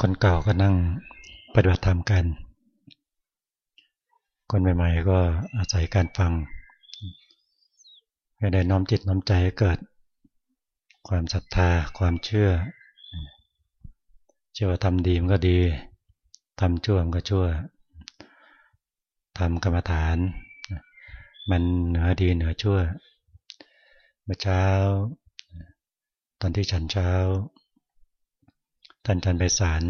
คนเก่าก็นั่งปฏิบัติธรรมกัน คนใหม่ๆก็อาศัยการฟังให้ได้น้อมจิตน้อมใจให้เกิด ความศรัทธาความเชื่อ เชื่อว่าทำดีมันก็ดีทำชั่วมันก็ชั่วทำกรรมฐาน มันเหนือดีเหนือชั่ว เมื่อเช้า ตอนที่ฉันเช้า ท่านจันไปสาร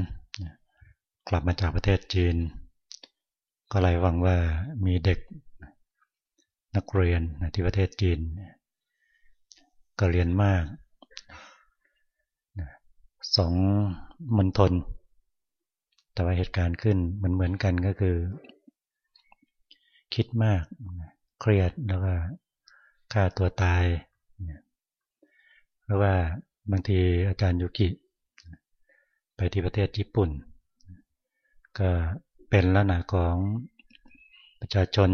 กลับมาจากประเทศจีน ก็เลยหวังว่ามีเด็กนักเรียนที่ประเทศจีน ก็เรียนมากสองมณฑลแต่ว่าเหตุการณ์ขึ้นมันเหมือนกันก็คือ คิดมาก เครียดแล้วก็ฆ่าตัวตายหรือว่าบางทีอาจารย์ยุกิ ไปที่ประเทศญี่ปุ่น ก็เป็นลักษณะของประชาชน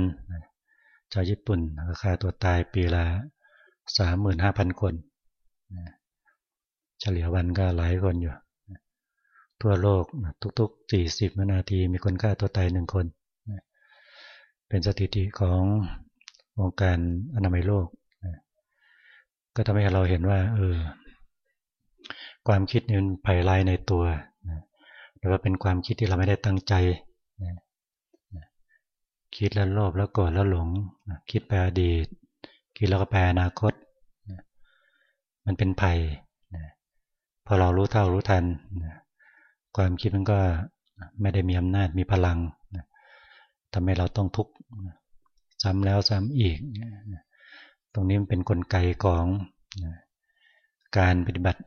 ชาวญี่ปุ่นก็ฆ่าตัวตายปีละสามหมื่นห้าพันคนเฉลี่ยวันก็หลายคนอยู่ ทั่วโลกทุกๆสี่สิบนาทีมีคนฆ่าตัวตายหนึ่งคน เป็นสถิติของวงค์การอนามัยโลก ก็ทำให้เราเห็นว่า เออ ความคิดนี่มันไผ่ลายในตัวหรือว่าเป็นความคิดที่เราไม่ได้ตั้งใจ คิดแล้วโลภแล้วโกรธแล้วหลง คิดไปอดีต คิดแล้วก็แปอนาคต มันเป็นไผ่พอเรารู้เท่ารู้ทัน ความคิดมันก็ไม่ได้มีอำนาจมีพลังทำให้เราต้องทุกข์ซ้ำแล้วซ้ำอีก ตรงนี้มันเป็นนกลไกของการปฏิบัติ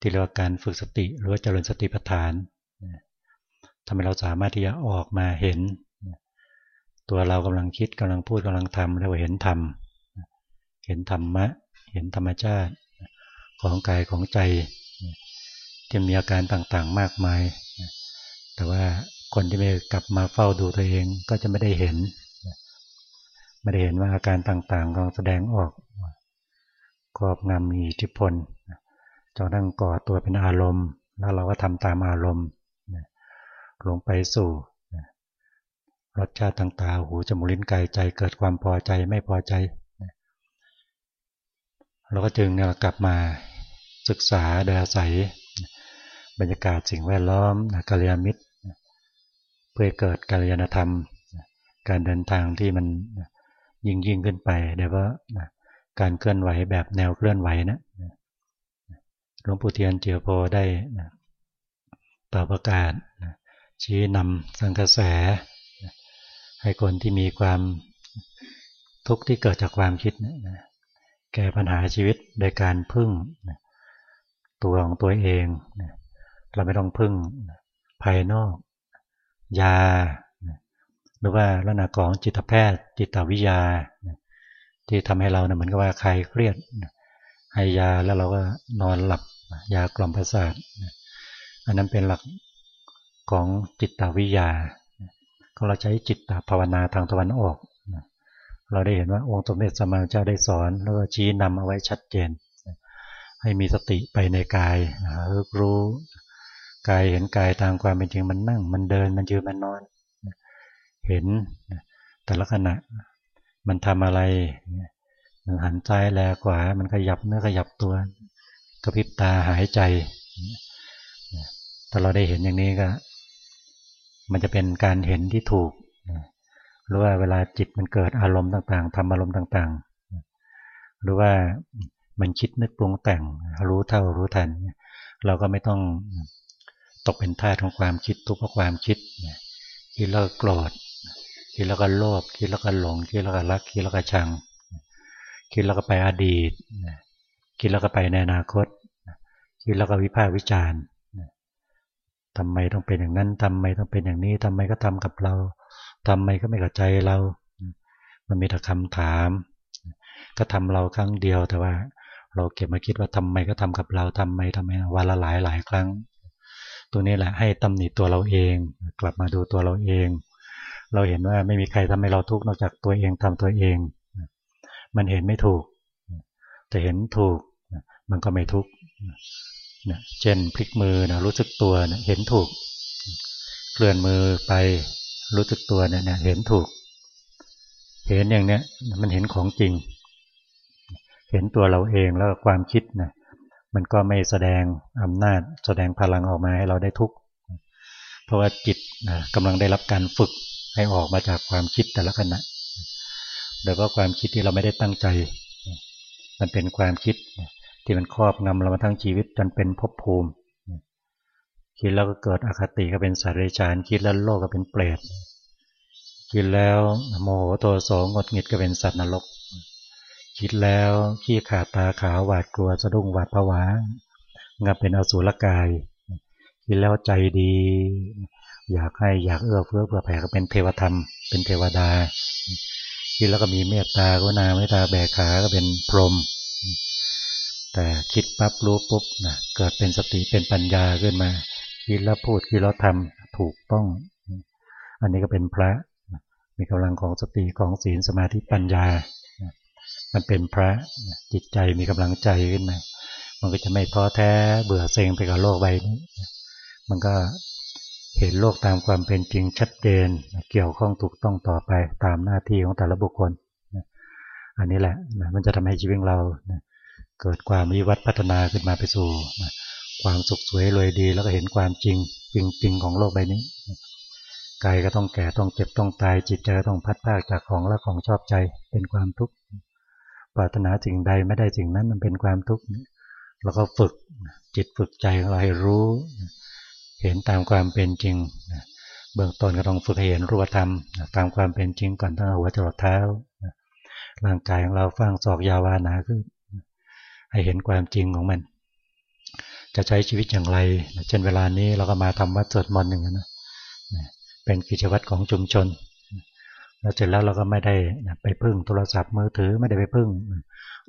ที่เรียกว่าการฝึกสติหรือว่าเจริญสติปัฏฐานทำให้เราสามารถที่จะออกมาเห็น ตัวเรากำลังคิดกำลังพูดกำลังทำเรียกว่าเห็นธรรมเห็นธรรมะ เห็นธรรมชาติ ของกายของใจที่มีอาการต่างๆมากมาย แต่ว่าคนที่ไม่กลับมาเฝ้าดูตัวเองก็จะไม่ได้เห็น ไม่ได้เห็นว่าอาการต่างๆกำลังแสดงออกครอบงำมีอิทธิพล จนทั้งก่อตัวเป็นอารมณ์ แล้วเราก็ทำตามอารมณ์ลงไปสู่รสชาติต่างๆ หูจมูกลิ้นกายใจเกิดความพอใจไม่พอใจ เราก็จึงกลับมาศึกษาโดยอาศัย บรรยากาศสิ่งแวดล้อมกัลยาณมิตร เพื่อเกิดกัลยาณธรรม การเดินทางที่มันยิ่งยิ่งขึ้นไปโดยว่าการเคลื่อนไหวแบบแนวเคลื่อนไหวนะ หลวงปู่เทียนเจียวโพได้ต่อประกาศชี้นำสังกระแส ให้คนที่มีความทุกข์ที่เกิดจากความคิดแก้ปัญหาชีวิตโดยการพึ่งตัวของตัวเองเราไม่ต้องพึ่งภายนอก ยา หรือว่าลักษณะของจิตแพทย์ จิตวิทยา ที่ทำให้เราเนะเหมือนกับว่าใครเครียด ให้ยาแล้วเราก็นอนหลับยากล่อมประสาทอันนั้นเป็นหลักของจิตวิยาก็เราใช้จิตตภาวนาทางตะวันออก เราได้เห็นว่าองค์สมเด็จสมมาเจ้าได้สอน แล้วก็ชี้นำเอาไว้ชัดเจน ให้มีสติไปในกายรู้กายเห็นกายตามความเป็นจริงมันนั่ง มันเดินมันยืนมันนอน เห็นแต่ละขณะมันทำอะไร หันซ้ายแลกว่ามันขยับเนื้อขยับตัว กระพริบตาหายใจ ถ้าเราได้เห็นอย่างนี้ก็ มันจะเป็นการเห็นที่ถูก หรือว่าเวลาจิตมันเกิดอารมณ์ต่างๆทำอารมณ์ต่างๆ หรือว่ามันคิดนึกปรุงแต่ง รู้เท่ารู้ทัน เราก็ไม่ต้องตกเป็นท่าของความคิดทุกข์ความคิดคิดแล้วก็โกรธคิดแล้วก็โลภคิดแล้วก็หลงคิดแล้วก็รักคิดแล้วก็ชัง คิดแล้วก็ไปอดีต คิดแล้วก็ไปในอนาคต คิดแล้วก็วิพากษ์วิจารณ์ทำไมต้องเป็นอย่างนั้นทำไมต้องเป็นอย่างนี้ทำไมก็ทำกับเราทำไมก็ไม่เข้าใจเรา มันมีแต่คำถาม ก็ทำเราครั้งเดียวแต่ว่า เราเก็บมาคิดว่าทำไมก็ทำกับเราทำไมทำไมวันละหลายหลายครั้ง ตัวนี้แหละให้ตำหนิตัวเราเอง กลับมาดูตัวเราเอง เราเห็นว่าไม่มีใครทำให้เราทุกข์นอกจากตัวเองทำตัวเอง มันเห็นไม่ถูก แต่เห็นถูกมันก็ไม่ทุกข์เช่นพลิกมือนะรู้สึกตัวนะเห็นถูก เคลื่อนมือไปรู้สึกตัวเนี่ยเห็นถูก เห็นอย่างเนี้ยมันเห็นของจริง เห็นตัวเราเองแล้วความคิดนะมันก็ไม่แสดงอำนาจแสดงพลังออกมาให้เราได้ทุกข์เพราะว่าจิตนะกำลังได้รับการฝึกให้ออกมาจากความคิดแต่ละขณะ โดยว่าความคิดที่เราไม่ได้ตั้งใจ มันเป็นความคิดที่มันครอบงำเรามาทั้งชีวิตจนเป็นภพภูมิ คิดแล้วก็เกิดอคติก็เป็นสารจานคิดแล้วโลกก็เป็นเปรตคิดแล้วโมโหตัวสองงดงิดก็เป็นสัตว์นรก คิดแล้วขี้ขาดตาขาวหวาดกลัวสะดุ้งหวาดผวางาเป็นอสุรกาย คิดแล้วใจดี อยากให้อยากเอื้อเฟื้อเผื่อแผ่ก็เป็นเทวธรรม เป็นเทวดา คิดแล้วก็มีเมตตากรุณาเมตตาแบกขาก็เป็นพรหมแต่คิดปั๊บรู้ปุ๊บนะเกิดเป็นสติเป็นปัญญาขึ้นมา คิดแล้วพูดคิดแล้วทำถูกต้อง อันนี้ก็เป็นพระ มีกำลังของสติของศีลสมาธิปัญญา มันเป็นพระจิตใจมีกำลังใจขึ้นมา มันก็จะไม่ท้อแท้เบื่อเซ็งไปกับโลกใบนี้ มันก็ เห็นโลกตามความเป็นจริงชัดเจน เกี่ยวข้องถูกต้องต่อไปตามหน้าที่ของแต่ละบุคคล อันนี้แหละมันจะทำให้ชีวิตเราเกิดความวิวัฒพัฒนาขึ้นมาไปสู่ความสุขสวยรวยดี แล้วก็เห็นความจริงจริงจริงของโลกใบนี้กายก็ต้องแก่ต้องเจ็บต้องตายจิตใจก็ต้องพัดพากจากของและของชอบใจเป็นความทุกข์ปรารถนาสิ่งใดไม่ได้สิ่งนั้นมันเป็นความทุกข์แล้วก็ฝึกจิตฝึกใจของเราให้รู้ เห็นตามความเป็นจริงเบื้องต้นก็ต้องฝึกให้เห็นรูปธรรม ตามความเป็นจริงก่อนตั้งหัวจรดเท้าร่างกายของเราฟังศอกยาวานาขึ้นให้เห็นความจริงของมัน จะใช้ชีวิตอย่างไร เช่นเวลานี้เราก็มาทำวัดสวดมนต์อย่างนั้นเป็นกิจวัตรของชุมชนแล้วเสร็จแล้วเราก็ไม่ได้ไปพึ่งโทรศัพท์มือถือไม่ได้ไปพึ่ง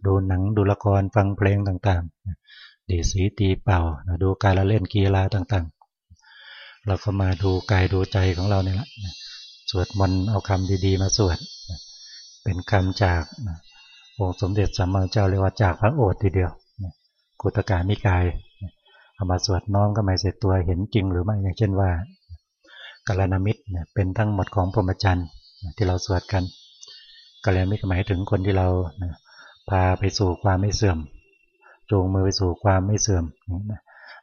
ดูหนังดูละครฟังเพลงต่างๆดีสีตีเป่า ดูการละเล่นกีฬาต่างๆ เราก็มาดูกายดูใจของเราเนี่ยแหละสวดมนต์เอาคำดีๆ มาสวด เป็นคำจากองค์สมเด็จสัมมาเจ้าเรียกว่าจากพระโอษฐ์ทีเดียวกุตการนิกายเอามาสวดน้อมก็ไม่เสร็จตัวเห็นจริงหรือไม่อย่างเช่นว่ากาลนามิตรเป็นทั้งหมดของพรหมจรรย์ที่เราสวดกันกาลนามิตรหมายถึงคนที่เราพาไปสู่ความไม่เสื่อมจูงมือไปสู่ความไม่เสื่อม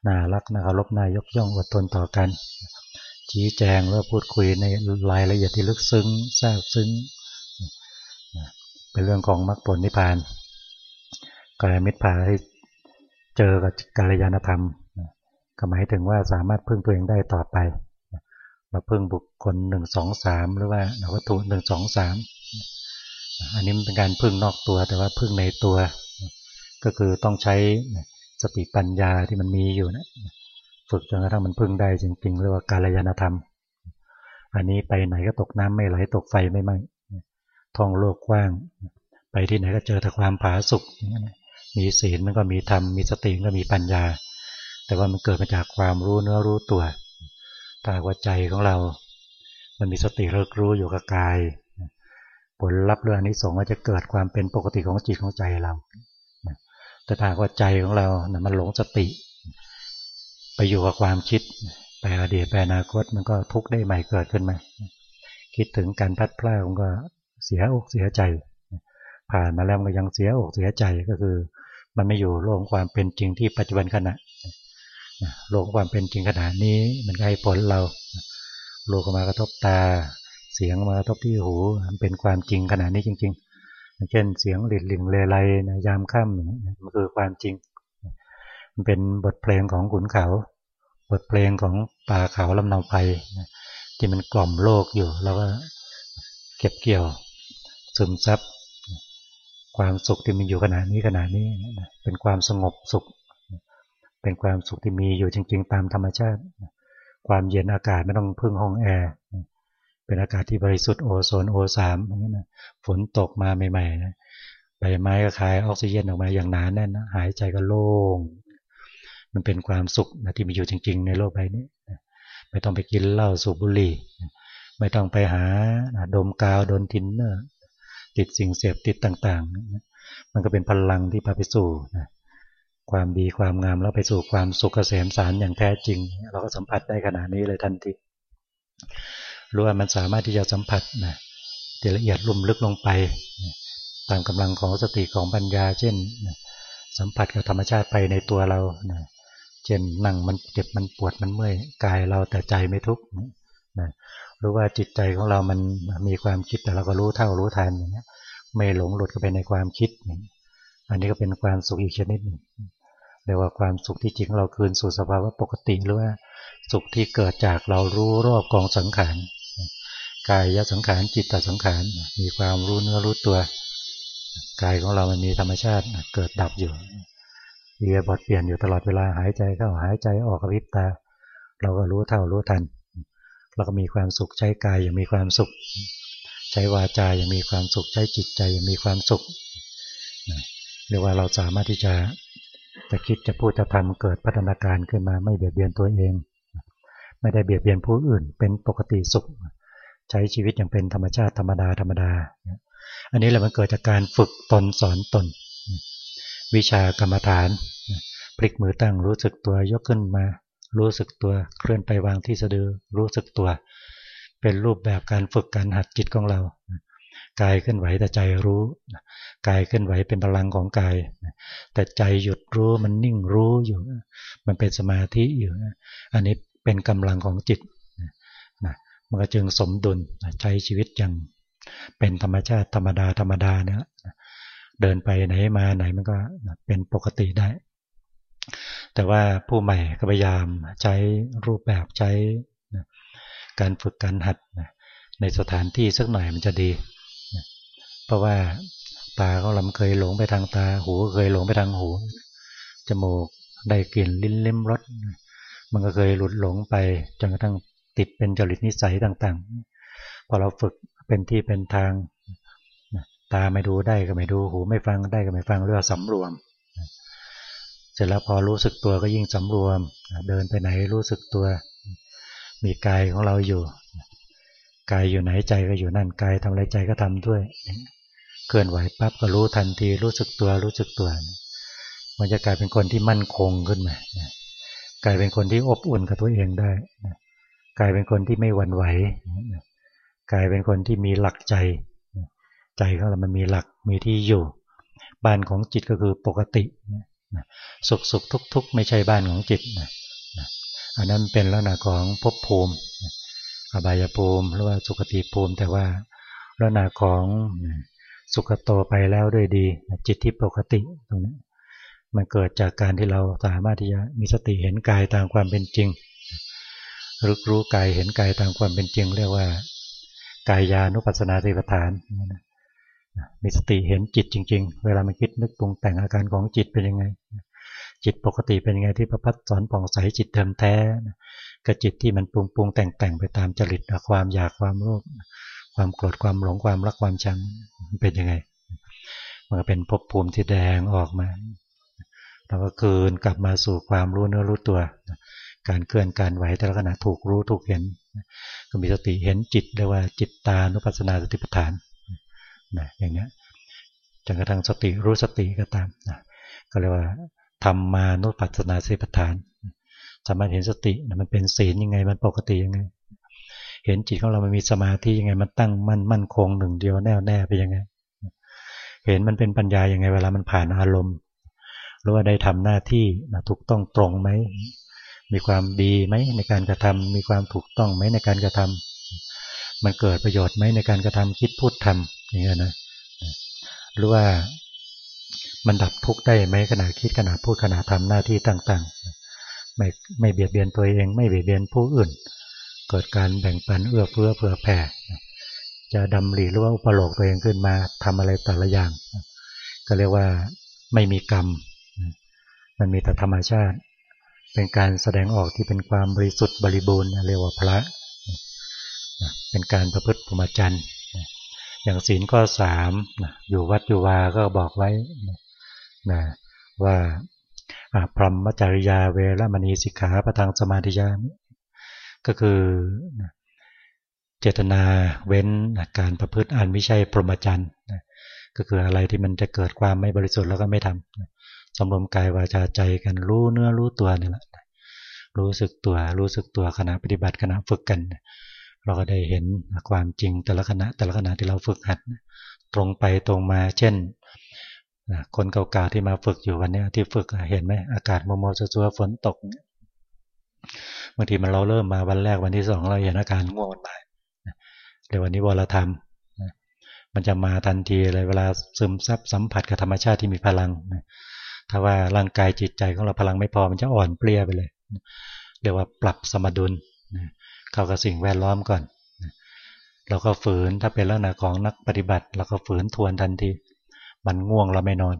น่ารักน่าเคารพนายกย่องอดทนต่อกัน ชี้แจงแล้วพูดคุยในรายละเอียดที่ลึกซึ้งทราบซึ้งเป็นเรื่องของมรรคผลนิพพานกายมิตรพาให้เจอกับกาลยานธรรมก็หมายถึงว่าสามารถพึ่งตัวเองได้ต่อไปเราพึ่งบุคคลหนึ่งสองสามหรือว่าวัตถุหนึ่งสองสามอันนี้เป็นการพึ่งนอกตัวแต่ว่าพึ่งในตัว ก็คือต้องใช้ สติปัญญาที่มันมีอยู่นะฝึกจนกระทั่งมันพึ่งได้จริงๆเรียกว่ากาลยานธรรม อันนี้ไปไหนก็ตกน้ำไม่ไหลตกไฟไม่ไหม้ท่องโลกกว้าง ไปที่ไหนก็เจอแต่ความผาสุกมีศีลมันก็มีธรรมมีสติก็มีปัญญา แต่ว่ามันเกิดมาจากความรู้เนื้อรู้ตัวตาว่าใจของเรา มันมีสติเลิกรู้อยู่กับกาย ผลลัพธ์เรื่องนี้ส่งว่าจะเกิดความเป็นปกติของจิตของใจเรา แต่ถ้าว่าใจของเรานะมันหลงสติ ไปอยู่กับความคิดไปอดีตไปอนาคตมันก็ทุกข์ได้ใหม่เกิดขึ้นมาคิดถึงการพัดพลาดมันก็เสียอกเสียใจ ผ่านมาแล้วก็ยังเสียอกเสียใจก็คือ มันไม่อยู่โลกความเป็นจริงที่ปัจจุบันขณะโลกความเป็นจริงขณะนี้มันให้ผลเรา โลกมากระทบตา เสียงมากระทบที่หูมันเป็นความจริงขณะนี้จริง เช่นเสียงหลิดหลิงเลไลนะยามค่ำมันคือความจริง มันเป็นบทเพลงของขุนเขา บทเพลงของป่าเขาลำนาไพที่มันกล่อมโลกอยู่ แล้วก็เก็บเกี่ยวซึมซับความสุขที่มีอยู่ขณะนี้ขณะนี้เป็นความสงบสุข เป็นความสุขที่มีอยู่จริง ๆ ตามธรรมชาติ ความเย็นอากาศไม่ต้องพึ่งห้องแอร์ เป็นอากาศที่บริสุทธิ์โอโซนโอสามอย่างนี้นะฝนตกมาใหม่ๆนะใบไม้ก็คายออกซิเจนออกมาอย่างหนาแน่นนะหายใจก็โล่ง มันเป็นความสุขนะที่มีอยู่จริง ๆ ในโลกใบนี้ไม่ต้องไปกินเหล้าสูบบุหรี่ ไม่ต้องไปหาดมกาวโดนทินเนอร์ติดสิ่งเสพติดต่างๆ มันก็เป็นพลังที่พาไปสู่ความดีความงามแล้วไปสู่ความสุขเกษมสารอย่างแท้จริง เราก็สัมผัสได้ขนาดนี้เลยทันที รู้ว่ามันสามารถที่จะสัมผัสนะละเอียดลุ่มลึกลงไป ตามกำลังของสติของปัญญา เช่น สัมผัสกับธรรมชาติไปในตัวเราเช่นนั่งมันเจ็บมันปวดมันเมื่อยกายเราแต่ใจไม่ทุกข์นะรู้ว่าจิตใจของเรามันมีความคิดแต่เราก็รู้เท่ารู้ทันอย่างเงี้ยไม่หลงหลุดไปในความคิด อันนี้ก็เป็นความสุขอีกชนิดหนึ่งเรียกว่าความสุขที่จริงเราคืนสู่สภาวะปกติหรือว่า สุขที่เกิดจากเรารู้รอบกองสังขารกายยสังขารจิตตสังขารมีความรู้เนื้อรู้ตัวกายของเรามันมีธรรมชาติเกิดดับอยู่เรียบทเปลี่ยนอยู่ตลอดเวลาหายใจเข้าหายใจออกกระพริบตา เราก็รู้เท่ารู้ทัน เราก็มีความสุขใช้กายอย่างมีความสุข ใช้วาจาอย่างมีความสุขใช้จิตใจอย่างมีความสุขเรียกว่าเราสามารถที่จะจะคิดจะพูดจะทำเกิดพัฒนาการขึ้นมาไม่เบียดเบียนตัวเอง ไม่ได้เบียดเบียนผู้อื่น เป็นปกติสุข ใช้ชีวิตอย่างเป็นธรรมชาติธรรมดาธรรมดา อันนี้แหละมันเกิดจากการฝึกตนสอนตน วิชากรรมฐานพลิกมือตั้งรู้สึกตัวยกขึ้นมา รู้สึกตัวเคลื่อนไปวางที่สะดือรู้สึกตัว เป็นรูปแบบการฝึกการหัดจิตของเรากายเคลื่อนไหวแต่ใจรู้กายเคลื่อนไหวเป็นพลังของกายแต่ใจหยุดรู้มันนิ่งรู้อยู่ มันเป็นสมาธิอยู่ อันนี้ เป็นกำลังของจิตนะมันก็จึงสมดุลใช้ชีวิตอย่างเป็นธรรมชาติธรรมดาธรรมดาเนี่ยเดินไปไหนมาไหนมันก็เป็นปกติได้ แต่ว่าผู้ใหม่ก็พยายามใช้รูปแบบใช้การฝึกการหัดในสถานที่สักหน่อยมันจะดี เพราะว่าตาของเราเคยหลงไปทางตา หูเคยหลงไปทางหู จมูกได้กลิ่นลิ้นเล่มรส มันก็เคยหลุดหลงไปจนกระทั่งติดเป็นจริตนิสัยต่างๆ พอเราฝึกเป็นที่เป็นทาง ตาไม่ดูได้ก็ไม่ดูหูไม่ฟังได้ก็ไม่ฟังเรียกว่าสำรวม เสร็จแล้วพอรู้สึกตัวก็ยิ่งสำรวม เดินไปไหนรู้สึกตัว มีกายของเราอยู่กายอยู่ไหนใจก็อยู่นั่นกายทำอะไรใจก็ทำด้วยเคลื่อนไหวปั๊บก็รู้ทันทีรู้สึกตัวรู้สึกตัวมันจะกลายเป็นคนที่มั่นคงขึ้นมา กลายเป็นคนที่อบอุ่นกับตัวเองได้กลายเป็นคนที่ไม่หวั่นไหวกลายเป็นคนที่มีหลักใจ ใจของเรามันมีหลักมีที่อยู่ บ้านของจิตก็คือปกติสุขสุขทุกทุกไม่ใช่บ้านของจิตอันนั้นเป็นลักษณะของภพภูมิอบายภูมิหรือว่าสุขติภูมิ แต่ว่าลักษณะของสุขโตไปแล้วด้วยดี จิตที่ปกติตรงนี้ มันเกิดจากการที่เราสามารถที่จะมีสติเห็นกายตามความเป็นจริงรู้รู้กายเห็นกายตามความเป็นจริง เรียกว่ากายานุปัสสนาสิปฐานมีสติเห็นจิตจริง ๆ เวลามันคิดนึกปรุงแต่งอาการของจิตเป็นยังไง จิตปกติเป็นยังไงที่ประพัดสอนผ่องใสจิตเทิมแท้กับจิตที่มันปรุงปรุงแต่งแต่งไปตามจริตความอยากความโลภความโกรธความหลงความรักความชังเป็นยังไง มันก็เป็นภพภูมิที่แดงออกมา เราก็คืนกลับมาสู่ความรู้เนื้อรู้ตัว การเคลื่อนการไหวแต่ละขณะถูกรู้ถูกเห็น ก็มีสติเห็นจิตเรียกว่าจิตตานุปัสสนาสติปัฏฐานนะอย่างเนี้ยจนกระทั่งสติรู้สติก็ตามนะก็เรียกว่าธรรมานุปัสสนาสติปัฏฐานสามารถเห็นสติมันเป็นศีลยังไงมันปกติยังไง เห็นจิตของเรามันมีสมาธิยังไงมันตั้งมั่นมั่นคงหนึ่งเดียวแน่วแน่ไปยังไง เห็นมันเป็นปัญญาย่างไงเวลามันผ่านอารมณ์ หรือว่าได้ทำหน้าที่นะถูกต้องตรงไหม มีความดีไหมในการกระทำมีความถูกต้องไหมในการกระทำมันเกิดประโยชน์ไหมในการกระทำคิดพูดทำอย่างเงี้ยนะหรือว่ามันดับทุกข์ได้ไหมขณะคิดขณะพูดขณะทำหน้าที่ต่างๆ ไม่ไม่เบียดเบียนตัวเอง ไม่เบียดเบียนผู้อื่น เกิดการแบ่งปันเอื้อเฟื้อเผื่อแผ่จะดำริหรือว่าอุปโลกตัวเองขึ้นมาทำอะไรแต่ละอย่าง ก็เรียกว่าไม่มีกรรม มันมีแต่ธรรมชาติ เป็นการแสดงออกที่เป็นความบริสุทธิ์บริบูรณ์เรียกว่าพระเป็นการประพฤติพรหมจรรย์อย่างศีลข้อสามอยู่วัดอยู่วาก็บอกไว้นะว่าพรหมจริยาเวรมณีสิกขาประทังสมาธิยาก็คือเจตนาเว้นการประพฤติอันไม่ใช่พรหมจรรย์ก็คืออะไรที่มันจะเกิดความไม่บริสุทธิ์แล้วก็ไม่ท สำรวมกายวาจาใจกันรู้เนื้อรู้ตัวนี่แหละรู้สึกตัวรู้สึกตัวขณะปฏิบัติขณะฝึกกัน เราก็ได้เห็นความจริงแต่ละขณะแต่ละขณะที่เราฝึกหัด ตรงไปตรงมา เช่นคนเก่าๆที่มาฝึกอยู่วันนี้ที่ฝึกเห็นไหมอากาศมมซัวฝนตกบางทีมันเราเริ่มมาวันแรกวันที่สองเราเห็นอาการง่วงมันมาเดี๋ยววันนี้วรธรรมมันจะมาทันทีเลยเวลาซึมซับสัมผัสกับธรรมชาติที่มีพลัง ถ้าว่าร่างกายจิตใจของเราพลังไม่พอมันจะอ่อนเปลี้ยไปเลย เรียกว่าปรับสมดุลเข้ากับสิ่งแวดล้อมก่อน เราก็ฝืนถ้าเป็นลักษณะของนักปฏิบัติเราก็ฝืนทวนทันที มันง่วงเราไม่นอน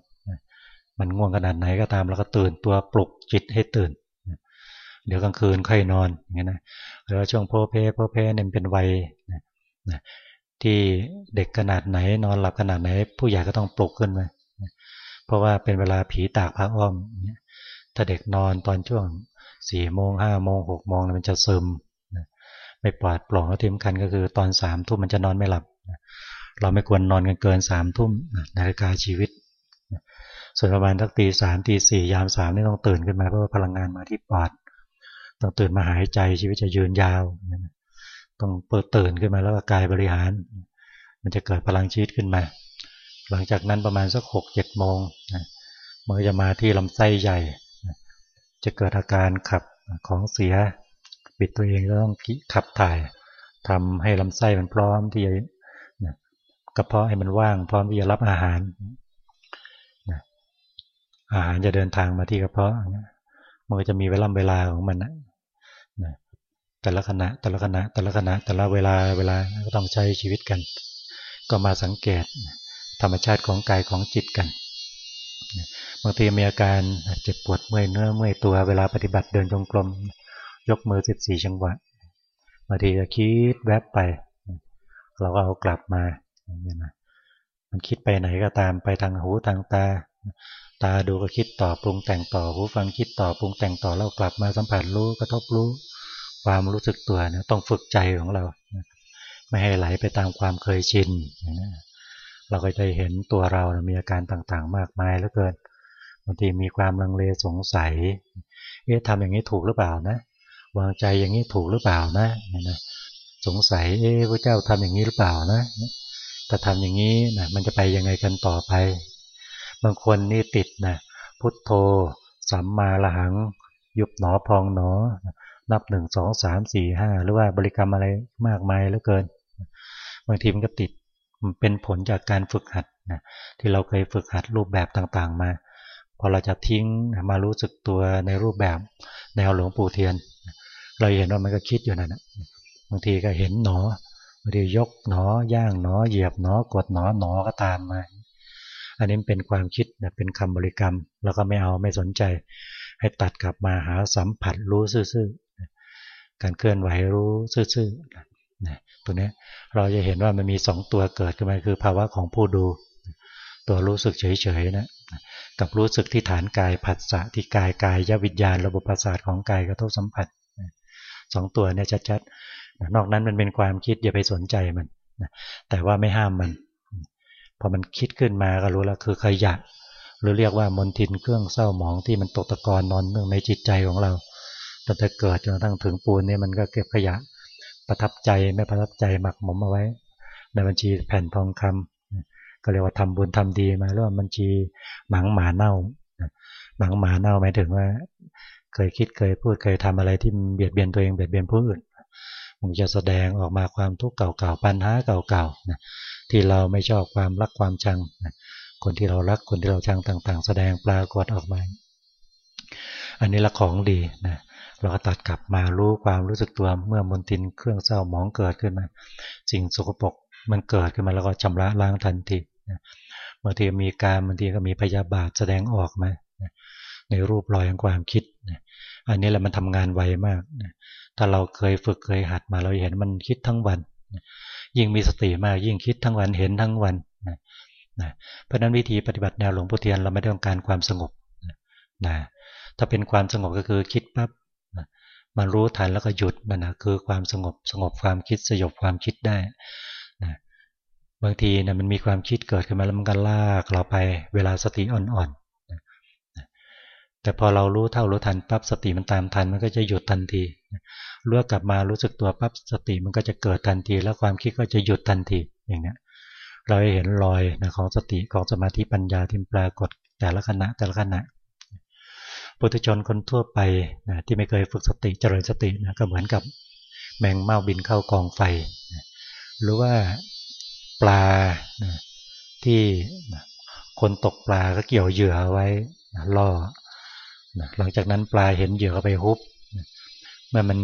มันง่วงขนาดไหนก็ตามเราก็ตื่นตัวปลุกจิตให้ตื่น เดี๋ยวกลางคืนค่อยนอนอย่างนี้นะแล้วช่วงโพเพโพเพเนี่ยเป็นวัยที่เด็กขนาดไหนนอนหลับขนาดไหน ผู้ใหญ่ก็ต้องปลุกขึ้นมา เพราะว่าเป็นเวลาผีตากพักอ้อม ถ้าเด็กนอนตอนช่วงสี่โมงห้าโมงหกโมงมันจะซึมไม่ปลอดปล่องแล้วที่สำคัญก็คือตอนสามทุ่มมันจะนอนไม่หลับ เราไม่ควรนอนกันเกินสามทุ่มนาฬิกาชีวิต ส่วนประมาณทักตีสามตีสี่ยามสามนี่ต้องตื่นขึ้นมาเพราะว่าพลังงานมาที่ปอด ต้องตื่นมาหายใจชีวิตจะยืนยาว ต้องเปิดตื่นขึ้นมาแล้วกายบริหาร มันจะเกิดพลังชีวิตขึ้นมา หลังจากนั้นประมาณสักหกเจ็ดโมงมันจะมาที่ลำไส้ใหญ่ จะเกิดอาการขับของเสีย ปิดตัวเองก็ต้องขับถ่ายทำให้ลำไส้มันพร้อมที่จะกระเพาะให้มันว่าง พร้อมที่จะรับอาหารอาหารจะเดินทางมาที่กระเพาะมันก็จะมีเวลาเวลาของมันนะแต่ละขณะแต่ละขณะแต่ละขณะแต่ละเวลาเวลาก็ต้องใช้ชีวิตกัน ก็มาสังเกต ธรรมชาติของกายของจิตกันบางทีมีอาการเจ็บปวดเมื่อยเนื้อเมื่อยตัวเวลาปฏิบัติเดินจงกรมยกมือสิบสี่จังหวะบางทีจะคิดแวบไป เราก็เอากลับมาเนี่ยนะมันคิดไปไหนก็ตามไปทางหูทางตา ตาดูก็คิดต่อปรุงแต่งต่อหูฟังคิดต่อปรุงแต่งต่อเรากลับมาสัมผัสรู้กระทบรู้ ความรู้สึกตัวนะต้องฝึกใจของเรา ไม่ให้ไหลไปตามความเคยชิน เราก็จะเห็นตัวเรามีอาการต่างๆ มากมายเหลือเกินบางทีมีความลังเลสงสัย เอ๊ะทำอย่างนี้ถูกหรือเปล่านะ วางใจอย่างนี้ถูกหรือเปล่านะนะสงสัย เอ๊ะพระเจ้าทำอย่างนี้หรือเปล่านะถ้าทำอย่างนี้นะมันจะไปยังไงกันต่อไป บางคนนี่ติดนะพุทโธ สัมมาละหัง ยุบหนอพองหนอ นับหนึ่งสองสามสี่ห้าหรือว่าบริกรรมอะไรมากมายเหลือเกิน บางทีมันก็ติด มันเป็นผลจากการฝึกหัดนะที่เราเคยฝึกหัดรูปแบบต่างๆมา พอเราจะทิ้งมารู้สึกตัวในรูปแบบแนวหลวงปู่เทียน เราเห็นว่ามันก็คิดอยู่นั่นนะบางทีก็เห็นหนอบางทียกหนอย่างหนอเหยียบหนอกดหนอหนอก็ตามมา อันนี้เป็นความคิดเป็นคำบริกรรม แล้วก็ไม่เอาไม่สนใจ ให้ตัดกลับมาหาสัมผัสรู้ซื่อๆการเคลื่อนไหวรู้ซื่อๆ ตัวนี้เราจะเห็นว่ามันมีสองตัวเกิดขึ้นมาคือภาวะของผู้ดู ตัวรู้สึกเฉยๆนะกับรู้สึกที่ฐานกายผัสสะที่กายกายยวิญญาณระบบประสาทของกายกระทบสัมผัสสองตัวเนี่ยชัดๆนอกนั้นมันเป็นความคิดอย่าไปสนใจมันแต่ว่าไม่ห้ามมัน พอมันคิดขึ้นมาก็รู้แล้วคือขยะ หรือเรียกว่ามนทินเครื่องเศร้าหมองที่มันตกตะกอนนอนเนื่องในจิตใจของเราตั้งแต่เกิดจนกระทั่งถึงปูนเนี่ยมันก็เก็บขยะ ประทับใจไม่ประทับใจหมักหมมเอาไว้ ในบัญชีแผ่นทองคำก็เรียกว่าทำบุญทำดีมาแล้วบัญชีหนังหมาเน่าหนังหมาเน่าหมายถึงว่า เคยคิดเคยพูดเคยทำอะไรที่เบียดเบียนตัวเองเบียดเบียนผู้อื่นมันจะแสดงออกมาความทุกข์เก่าๆปัญหาเก่าๆนะที่เราไม่ชอบความรักความชังนะคนที่เรารักคนที่เราชังต่าง ๆ แสดงปรากฏออกมา อันนี้ละของดีนะ เราก็ตัดกลับมารู้ความรู้สึกตัวเมื่อมนตินเครื่องเศร้าหมองเกิดขึ้นมา สิ่งสกปรกมันเกิดขึ้นมาแล้วก็ชำระล้างทันทีบางทีมีการบางทีก็มีพยาบาทแสดงออกมาในรูปรอยของความคิดอันนี้แหละมันทำงานไวมากถ้าเราเคยฝึกเคยหัดมาเราเห็นมันคิดทั้งวันยิ่งมีสติมากยิ่งคิดทั้งวันเห็นทั้งวันนะเพราะนั้นวิธีปฏิบัติแนวหลวงพ่อเทียนเราไม่ต้องการความสงบนะถ้าเป็นความสงบก็คือคิดปั๊บ มารู้ทันแล้วก็หยุดมันนะคือความสงบสงบความคิดสยบความคิดได้นะบางทีนะมันมีความคิดเกิดขึ้นมาแล้วมันก็ลากเราไปเวลาสติอ่อนๆแต่พอเรารู้เท่ารู้ทันปั๊บสติมันตามทันมันก็จะหยุดทันทีรู้กลับมารู้สึกตัวปั๊บสติมันก็จะเกิดทันที แล้วความคิดก็จะหยุดทันทีอย่างเนี้ยเราเห็นรอยนะของสติของสมาธิปัญญาที่ปรากฏแต่ละขณะแต่ละขณะ ปุถุชนคนทั่วไปนะที่ไม่เคยฝึกสติเจริญสตินะก็เหมือนกับแมงเม่าบินเข้ากองไฟนะหรือว่าปลานะที่คนตกปลาก็เกี่ยวเหยื่อไว้นะล่อนะหลังจากนั้นปลาเห็นเหยื่อก็ไปฮุบนะเมื่อมัน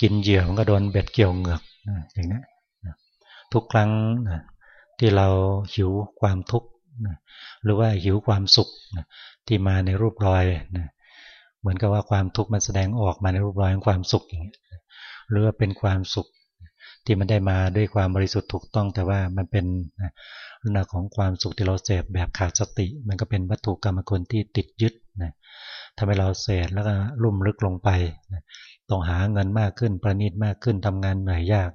กินเหยื่อมันก็โดนเบ็ดเกี่ยวเหงือกนะอย่างนี้นะทุกครั้งนะที่เราหิวความทุกข์ หรือว่าหิวความสุขนะที่มาในรูปรอยนะเหมือนกับว่าความทุกข์มันแสดงออกมาในรูปรอยของความสุขอย่างเงี้ยหรือว่าเป็นความสุขที่มันได้มาด้วยความบริสุทธิ์ถูกต้อง แต่ว่ามันเป็นลักษณะของความสุขที่เราเสพแบบขาดสติ มันก็เป็นวัตถุกรรมคุณที่ติดยึดนะทำให้เราเสพแล้วก็ลุ่มลึกลงไปนะต้องหาเงินมากขึ้นประณีตมากขึ้นทำงานเหนื่อยยาก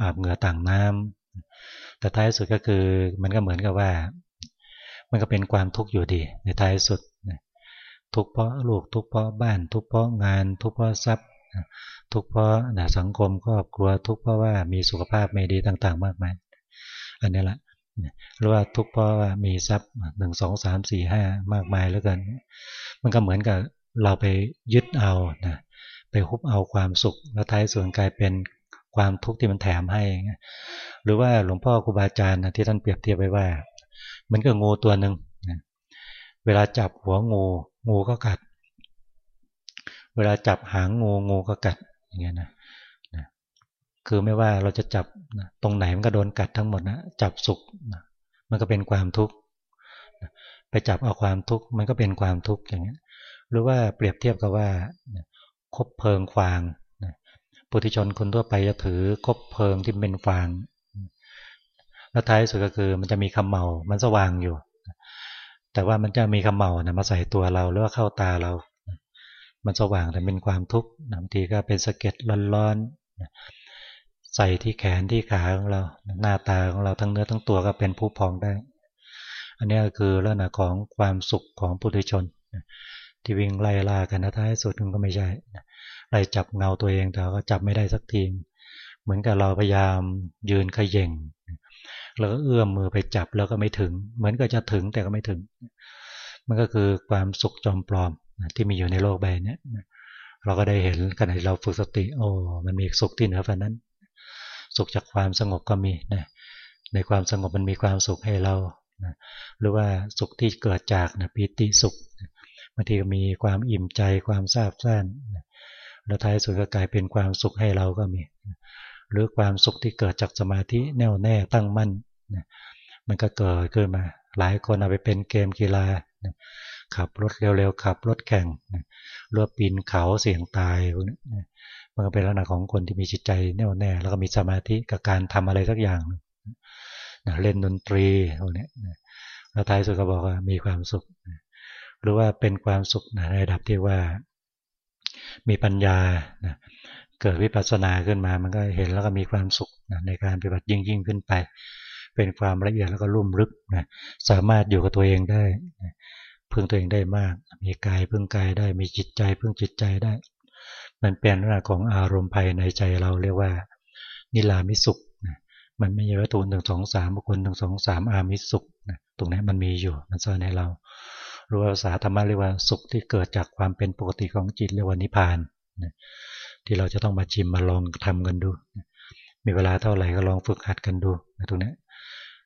อาบเหงื่อต่างน้ำ แต่ท้ายสุดก็คือมันก็เหมือนกับว่า มันก็เป็นความทุกข์อยู่ดี ในท้ายสุดทุกเพราะลูกทุกเพราะบ้าน ทุกเพราะงาน ทุกเพราะทรัพย์ ทุกเพราะสังคมครอบครัวทุกเพราะว่ามีสุขภาพไม่ดีต่าง ๆ มากมายอันนี้แหละหรือว่าทุกเพราะว่ามีทรัพย์หนึ่งสองสามสี่ห้ามากมายแล้วกันมันก็เหมือนกับเราไปยึดเอานะไปฮุบเอาความสุข แล้วท้ายส่วนกลายเป็น ความทุกข์ที่มันแถมให้ หรือว่าหลวงพ่อครูบาอาจารย์ที่ท่านเปรียบเทียบไว้ว่า มันก็งูตัวหนึ่งเวลาจับหัวงูงูก็กัด เวลาจับหางงูงูก็กัดอย่างเงี้ยนะคือไม่ว่าเราจะจับตรงไหนมันก็โดนกัดทั้งหมดนะจับสุขมันก็เป็นความทุกข์ไปจับเอาความทุกข์มันก็เป็นความทุกข์อย่างเงี้ยหรือว่าเปรียบเทียบกับว่าคบเพลิงฟาง ปุถุชนคนทั่วไปจะถือคบเพลิงที่เป็นฟาง แล้วท้ายสุดก็คือมันจะมีคำเมามันสว่างอยู่ แต่ว่ามันจะมีคำเมานะมาใส่ตัวเราหรือว่าเข้าตาเรา มันสว่างแต่เป็นความทุกข์บางทีก็เป็นสะเก็ดร้อนๆ ใส่ที่แขนที่ขาของเรา หน้าตาของเราทั้งเนื้อทั้งตัวก็เป็นผู้พองได้ อันนี้ก็คือลักษณะของความสุขของปุถุชน ที่วิ่งไล่ล่ากันนะท้ายสุดมันก็ไม่ใช่ ไล่จับเงาตัวเองแต่ก็จับไม่ได้สักทีเหมือนกับเราพยายามยืนขย่งแล้วก็เอื้อมมือไปจับแล้วก็ไม่ถึง เหมือนก็จะถึงแต่ก็ไม่ถึง มันก็คือความสุขจอมปลอมที่มีอยู่ในโลกใบนี้เราก็ได้เห็นขณะที่เราฝึกสติโอ้มันมีสุขที่เหนือฝันนั้น สุขจากความสงบก็มีนะในความสงบมันมีความสุขให้เรานะหรือว่าสุขที่เกิดจากนะปีติสุขบางทีก็มีความอิ่มใจความซาบซ่าน แล้วท้ายสุดก็กลายเป็นความสุขให้เราก็มี หรือความสุขที่เกิดจากสมาธิแน่วแน่ตั้งมั่นมันก็เกิดขึ้นมา หลายคนเอาไปเป็นเกมกีฬาขับรถเร็วๆขับรถแข่งนะรถปีนเขาเสี่ยงตายพวกนี้มันก็เป็นลักษณะของคนที่มีจิตใจแน่วแน่แล้วก็มีสมาธิกับการทำอะไรสักอย่างเล่นดนตรีพวกนี้แล้วท้ายสุดก็บอกว่ามีความสุข หรือว่าเป็นความสุขในระดับที่ว่า มีปัญญานะเกิดวิปัสสนาขึ้นมา มันก็เห็นแล้วก็มีความสุขนะในการปฏิบัติยิ่งยิ่งขึ้นไป เป็นความละเอียดแล้วก็ลุ่มลึกนะสามารถอยู่กับตัวเองได้นะพึ่งตัวเองได้มาก มีกายพึ่งกายได้ มีจิตใจพึ่งจิตใจได้ มันเป็นเรื่องของอารมณ์ภายในใจเราเรียกว่า นิรามิสุขนะมันไม่ใช่วัตถุหนึ่งสองสามบุคคลหนึ่งสองสามอามิสุขนะตรงนี้มันมีอยู่ มันซ่อนในเรา รู้ภาษาธรรมะเรียกว่าสุขที่เกิดจากความเป็นปกติของจิตเรียกว่านิพพานที่เราจะต้องมาชิมมาลองทำกันดู มีเวลาเท่าไหร่ก็ลองฝึกหัดกันดูนะตรงนี้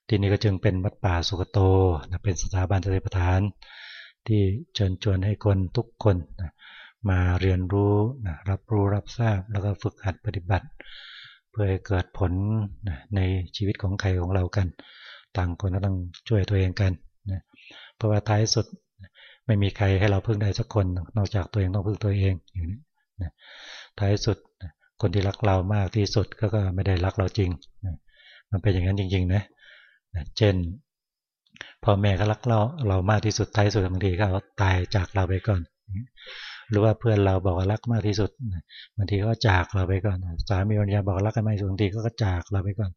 ที่นี่ก็จึงเป็นวัดป่าสุกโตนะเป็นสถาบันสติปัฏฐาน ที่เชิญชวนให้คนทุกคนนะมาเรียนรู้นะรับรู้รับทราบแล้วก็ฝึกหัดปฏิบัติ เพื่อให้เกิดผลนะในชีวิตของใครของเรากัน ต่างคนก็ต้องช่วยตัวเองกันนะเพราะว่าท้ายสุด ไม่มีใครให้เราพึ่งได้สักคน นอกจากตัวเองต้องพึ่งตัวเองอย่างนี้นะท้ายสุดคนที่รักเรามากที่สุดก็ไม่ได้รักเราจริงนะมันเป็นอย่างนั้นจริง ๆ นะเช่นพ่อแม่เขารักเราเรามากที่สุดท้ายสุดบางทีเขาตายจากเราไปก่อน หรือว่าเพื่อนเราบอกว่ารักมากที่สุดบางทีก็จากเราไปก่อน สามีภรรยาบอกรักกันไม่สุดบางทีก็จากเราไปก่อน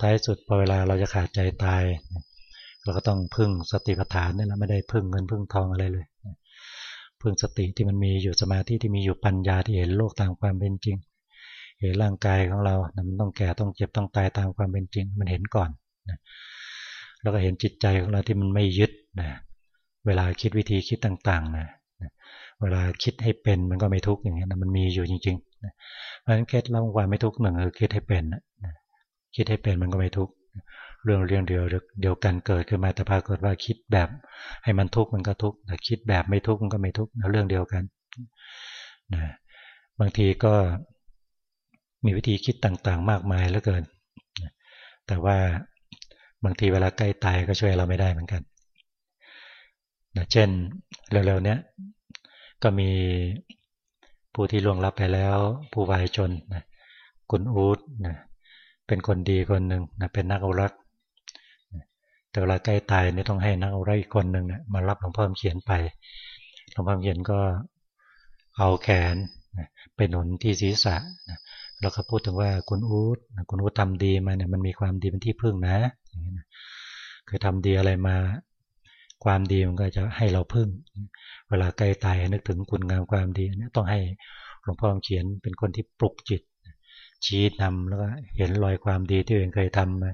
ท้ายสุดพอเวลาเราจะขาดใจตาย เราก็ต้องพึ่งสติปัฏฐานนี่แหละไม่ได้พึ่งเงินพึ่งทองอะไรเลยพึ่งสติที่มันมีอยู่สมาธิที่มีอยู่ปัญญาที่เห็นโลกตามความเป็นจริง เห็นร่างกายของเรามันต้องแก่ต้องเจ็บต้องตายตามความเป็นจริง มันเห็นก่อนนะแล้วก็เห็นจิตใจของเราที่มันไม่ยึดนะเวลาคิดวิธีคิดต่างๆนะเวลาคิดให้เป็นมันก็ไม่ทุกข์อย่างนี้นะมันมีอยู่จริงๆเพราะฉะนั้นเคล็ดลับความไม่ทุกข์หนึ่งคือคิดให้เป็นนะคิดให้เป็นมันก็ไม่ทุกข์ เรื่องเรื่องเดียวเดียวกันเกิดขึ้นมาแต่ปรากฏว่าคิดแบบ ให้มันทุกข์มันก็ทุกข์แต่คิดแบบไม่ทุกข์มันก็ไม่ทุกข์เรื่องเดียวกันนะบางทีก็มีวิธีคิดต่างๆ มากมายเหลือเกิน แต่ว่าบางทีเวลาใกล้ตายก็ช่วยเราไม่ได้เหมือนกันนะเช่นเร็วๆเนี้ยก็มีผู้ที่ล่วงลับไปแล้วผู้วายชนนะคุณอูดนะเป็นคนดีคนหนึ่งนะเป็นนักอรักษ์ แต่เวลาใกล้ตายนี่ต้องให้นักอรักษ์อีกคนหนึ่งนะมารับหลวงพ่อเขียนไปหลวงพ่อเขียนก็เอาแขนไปหนุนที่ศีรษะนะเราก็พูดถึงว่าคุณอู๊ดคุณอู๊ดทำดีมาเนี่ยมันมีความดีเป็นที่พึ่งนะอย่างนี้นะเคยทำดีอะไรมา ความดีมันก็จะให้เราพึ่ง เวลาใกล้ตายนึกถึงคุณงามความดีเนี่ยต้องให้หลวงพ่อเขียนเป็นคนที่ปลุกจิตชี้นำแล้วก็เห็นรอยความดีที่ตัวเองเคยทำมา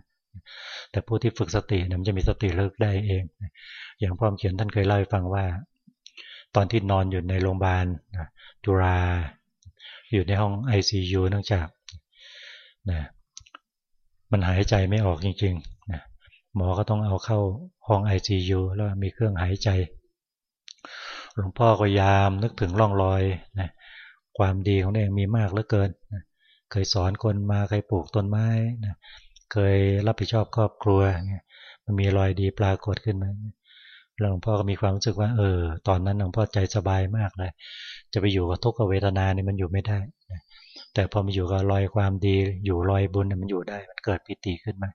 แต่ผู้ที่ฝึกสติเนี่ยมันจะมีสติเลิกได้เอง อย่างพ่อมเขียนท่านเคยเล่าให้ฟังว่า ตอนที่นอนอยู่ในโรงพยาบาลจุฬาอยู่ในห้อง ICU เนื่องจากนะมันหายใจไม่ออกจริงๆนะหมอก็ต้องเอาเข้าห้อง ICU แล้วมีเครื่องหายใจ หลวงพ่อก็ยามนึกถึงร่องรอยนะความดีของเองมีมากเหลือเกินนะเคยสอนคนมาเคยปลูกต้นไม้นะ เคยรับผิดชอบครอบครัวมันมีรอยดีปรากฏขึ้นมาหลวงพ่อก็มีความรู้สึกว่า เออ ตอนนั้นหลวงพ่อใจสบายมากเลย จะไปอยู่กับทุกขเวทนานี่มันอยู่ไม่ได้แต่พอมาอยู่กับรอยความดี อยู่รอยบุญมันอยู่ได้ มันเกิดปีติขึ้นมา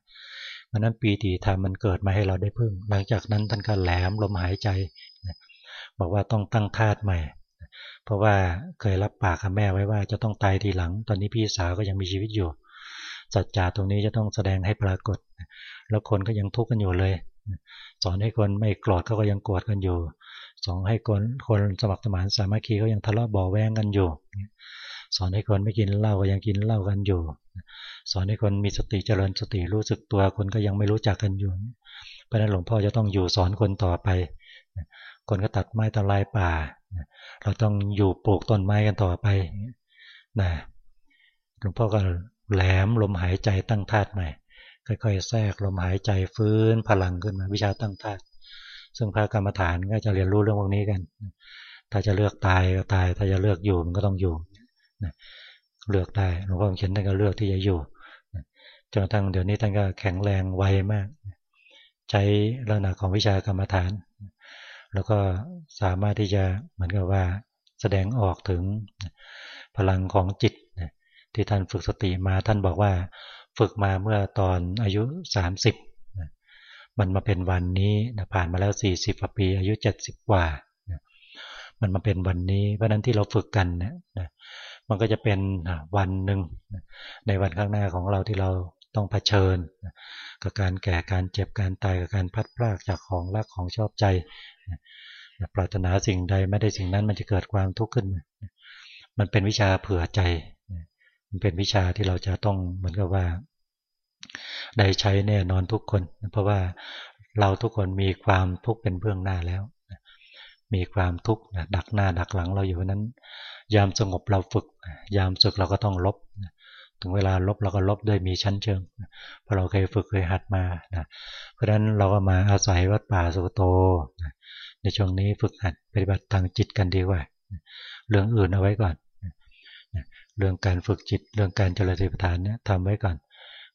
เพราะนั้นปีติธรรมมันเกิดมาให้เราได้พึ่ง หลังจากนั้นท่านก็แหลมลมหายใจบอกว่าต้องตั้งธาตุใหม่ เพราะว่าเคยรับปากกับแม่ไว้ว่าจะต้องตายทีหลัง ตอนนี้พี่สาวก็ยังมีชีวิตอยู่ สัจจะตรงนี้จะต้องแสดงให้ปรากฏ แล้วคนก็ยังทุกข์กันอยู่เลย สอนให้คนไม่โกรธเขาก็ยังโกรธกันอยู่สอนให้คนคนสมัครสมานสามัคคีเขายังทะเลาะบ่อแวงกันอยู่ สอนให้คนไม่กินเหล้าก็ยังกินเหล้ากันอยู่ สอนให้คนมีสติเจริญสติรู้สึกตัวคนก็ยังไม่รู้จักกันอยู่เพราะนั้นหลวงพ่อจะต้องอยู่สอนคนต่อไป คนก็ตัดไม้ตะลายป่า เราต้องอยู่ปลูกต้นไม้กันต่อไปนะหลวงพ่อก็ แหลมลมหายใจตั้งธาตุใหม่ ค่อยๆ แทรกลมหายใจฟื้นพลังขึ้นมาวิชาตั้งธาตุซึ่งพระกรรมฐานก็จะเรียนรู้เรื่องพวกนี้กัน ถ้าจะเลือกตายก็ตาย ถ้าจะเลือกอยู่มันก็ต้องอยู่เลือกได้หลวงพ่อเขียนท่านก็เลือกที่จะอยู่จนกระทั่งเดี๋ยวนี้ท่านก็แข็งแรงไวมาก ใช้ลักษณะของวิชากรรมฐาน แล้วก็สามารถที่จะเหมือนกับว่าแสดงออกถึงพลังของจิต ที่ท่านฝึกสติมาท่านบอกว่า ฝึกมาเมื่อตอนอายุ 30 มันมาเป็นวันนี้นะผ่านมาแล้ว 40กว่าปี อายุ 70 กว่านะมันมาเป็นวันนี้ เพราะนั้นที่เราฝึกกันนะนะมันก็จะเป็นวันหนึ่งในวันข้างหน้าของเราที่เราต้องเผชิญกับการแก่การเจ็บการตายกับการพัดพลากจากของรักของชอบใจปรารถนาสิ่งใดไม่ได้สิ่งนั้นมันจะเกิดความทุกข์ขึ้น มันเป็นวิชาเผื่อใจ เป็นวิชาที่เราจะต้องเหมือนกับว่า ได้ใช้แน่นอนทุกคน เพราะว่าเราทุกคนมีความทุกข์เป็นเบื้องหน้าแล้ว มีความทุกข์ดักหน้าดักหลังเราอยู่นั้น ยามสงบเราฝึก ยามศึกเราก็ต้องลบ ถึงเวลาลบเราก็ลบด้วยมีชั้นเชิง เพราะเราเคยฝึกเคยหัดมานะเพราะฉะนั้นเราก็มาอาศัยวัดป่าสุโตในช่วงนี้ฝึกหัดปฏิบัติทางจิตกันดีกว่า เรื่องอื่นเอาไว้ก่อน เรื่องการฝึกจิต เรื่องการเจริญสติปัฏฐานเนี่ยทำไว้ก่อน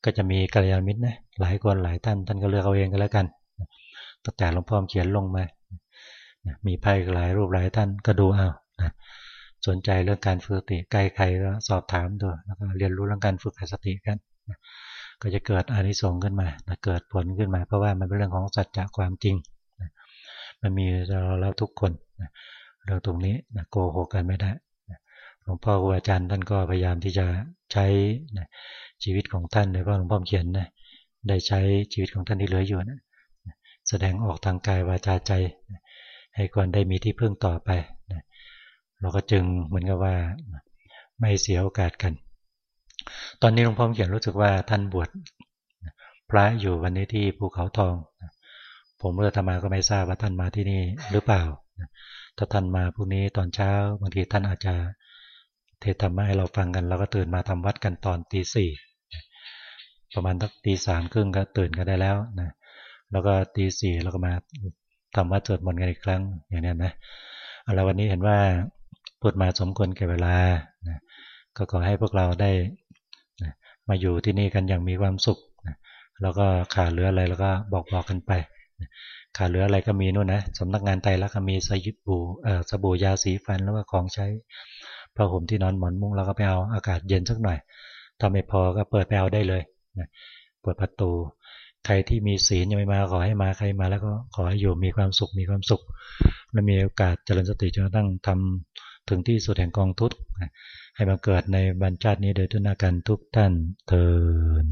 ก็จะมีกัลยาณมิตรนะหลายคนหลายท่านท่านก็เลือกเอาเองก็แล้วกันตั้งแต่หลวงพ่อเขียนลงมามีไพ่หลายรูปหลายท่านก็ดูเอาสนใจเรื่องการฝึกสติใกล้ใครก็สอบถามดูแล้วก็เรียนรู้เรื่องการฝึกสติกันก็จะเกิดอานิสงส์ขึ้นมาเกิดผลขึ้นมา เพราะว่ามันเป็นเรื่องของสัจจะความจริงมันมีเราแล้วทุกคนเรื่องตรงนี้โกหกกันไม่ได้ หลวงพ่อครูอาจารย์ท่านก็พยายามที่จะใช้ชีวิตของท่านโดยว่าหลวงพ่อเขียนนะได้ใช้ชีวิตของท่านที่เหลืออยู่นะแสดงออกทางกายวาจาใจ ให้คนได้มีที่พึ่งต่อไปเราก็จึงเหมือนกับว่าไม่เสียโอกาสกัน ตอนนี้หลวงพ่อเขียนรู้สึกว่าท่านบวชพระอยู่วันนี้ที่ภูเขาทอง ผมเมื่อธรรมาก็ไม่ทราบว่าท่านมาที่นี่หรือเปล่า ถ้าท่านมาพรุ่งนี้ตอนเช้าบางทีท่านอาจจะ เทศธรรมะให้เราฟังกันเราก็ตื่นมาทำวัดกันตอนตีสี่ประมาณตักตีสามครึ่งก็ตื่นกันได้แล้วนะแล้วก็ตีสี่เราก็มาทำวัดสวดมนต์กันอีกครั้งอย่างนี้นะเอาละวันนี้เห็นว่าพูดมาสมควรแก่เวลานะก็ขอให้พวกเราได้นะมาอยู่ที่นี่กันอย่างมีความสุขนะแล้วก็ขาดเหลืออะไรแล้วก็บอกบอกกันไปนะขาดเหลืออะไรก็มีนู่นนะสำนักงานไตแล้วก็มีสยิบบูเอ่อสบู่ยาสีฟันแล้วก็ของใช้ ผ้าห่มที่นอนหมอนมุ้งเราก็ไปเอาอากาศเย็นสักหน่อยถ้าไม่พอก็เปิดไปเอาได้เลยนะเปิดประตู ใครที่มีศีลยังไม่มาขอให้มาใครมา แล้วก็ขอให้อยู่มีความสุขมีความสุขและมีโอกาสเจริญสติจนตั้งทำถึงที่สุดแห่งกองทุกข์ให้มาเกิดในบรรชาตินี้โดยทุนาการทุกท่านเทิน